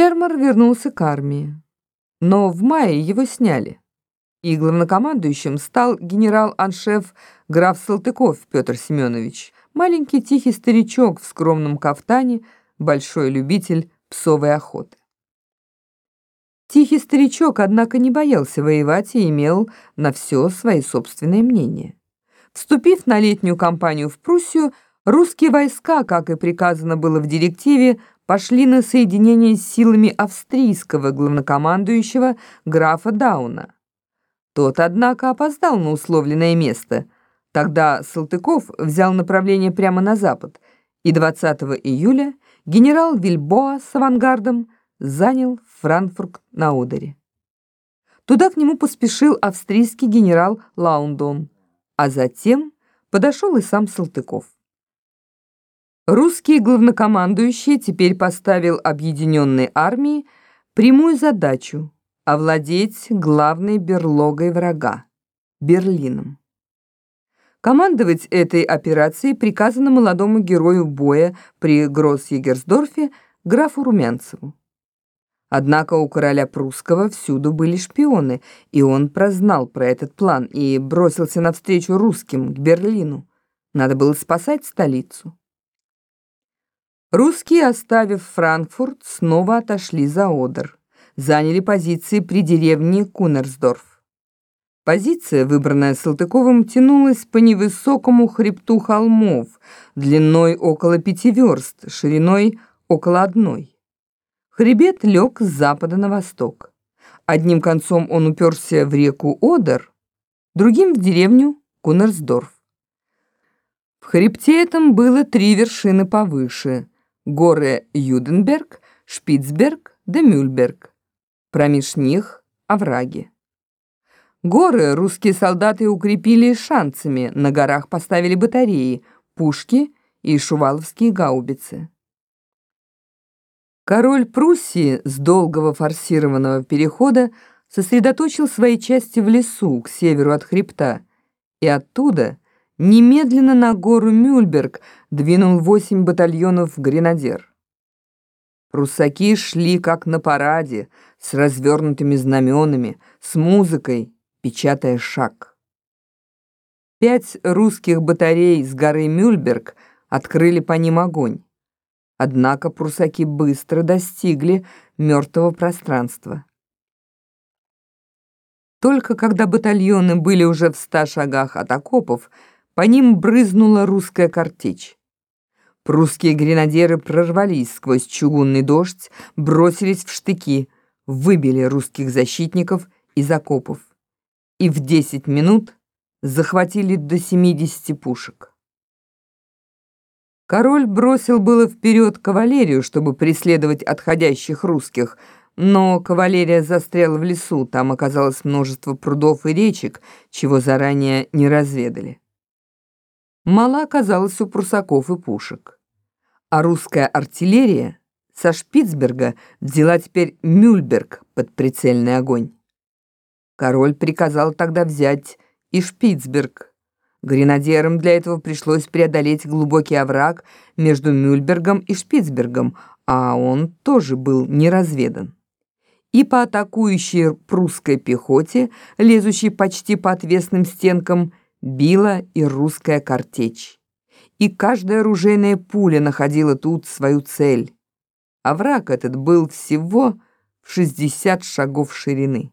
Фермер вернулся к армии, но в мае его сняли, и главнокомандующим стал генерал-аншеф граф Салтыков Петр Семенович, маленький тихий старичок в скромном кафтане, большой любитель псовой охоты. Тихий старичок, однако, не боялся воевать и имел на все свои собственные мнения. Вступив на летнюю кампанию в Пруссию, русские войска, как и приказано было в директиве, пошли на соединение с силами австрийского главнокомандующего графа Дауна. Тот, однако, опоздал на условленное место. Тогда Салтыков взял направление прямо на запад, и 20 июля генерал Вильбоа с авангардом занял Франкфурт на Одере. Туда к нему поспешил австрийский генерал Лаундон, а затем подошел и сам Салтыков. Русский главнокомандующий теперь поставил объединенной армии прямую задачу овладеть главной берлогой врага – Берлином. Командовать этой операцией приказано молодому герою боя при Гросс-Егерсдорфе графу Румянцеву. Однако у короля прусского всюду были шпионы, и он прознал про этот план и бросился навстречу русским к Берлину. Надо было спасать столицу. Русские, оставив Франкфурт, снова отошли за Одер. Заняли позиции при деревне Кунерсдорф. Позиция, выбранная Салтыковым, тянулась по невысокому хребту холмов, длиной около пяти верст, шириной около одной. Хребет лег с запада на восток. Одним концом он уперся в реку Одер, другим в деревню Кунерсдорф. В хребте этом было три вершины повыше – горы Юденберг, Шпицберг да Мюльберг. Промеж них овраги. Горы русские солдаты укрепили шанцами, на горах поставили батареи, пушки и шуваловские гаубицы. Король Пруссии с долгого форсированного перехода сосредоточил свои части в лесу к северу от хребта, и оттуда немедленно на гору Мюльберг двинул восемь батальонов гренадер. Пруссаки шли как на параде, с развернутыми знаменами, с музыкой, печатая шаг. Пять русских батарей с горы Мюльберг открыли по ним огонь. Однако прусаки быстро достигли мертвого пространства. Только когда батальоны были уже в ста шагах от окопов, по ним брызнула русская картечь. Прусские гренадеры прорвались сквозь чугунный дождь, бросились в штыки, выбили русских защитников из окопов и в 10 минут захватили до 70 пушек. Король бросил было вперед кавалерию, чтобы преследовать отходящих русских, но кавалерия застряла в лесу, там оказалось множество прудов и речек, чего заранее не разведали мало оказалось у прусаков и пушек. А русская артиллерия со Шпицберга взяла теперь Мюльберг под прицельный огонь. Король приказал тогда взять и Шпицберг. Гренадерам для этого пришлось преодолеть глубокий овраг между Мюльбергом и Шпицбергом, а он тоже был не разведан. И по атакующей прусской пехоте, лезущей почти по отвесным стенкам, била и русская картечь. И каждая оружейная пуля находила тут свою цель. А враг этот был всего в 60 шагов ширины.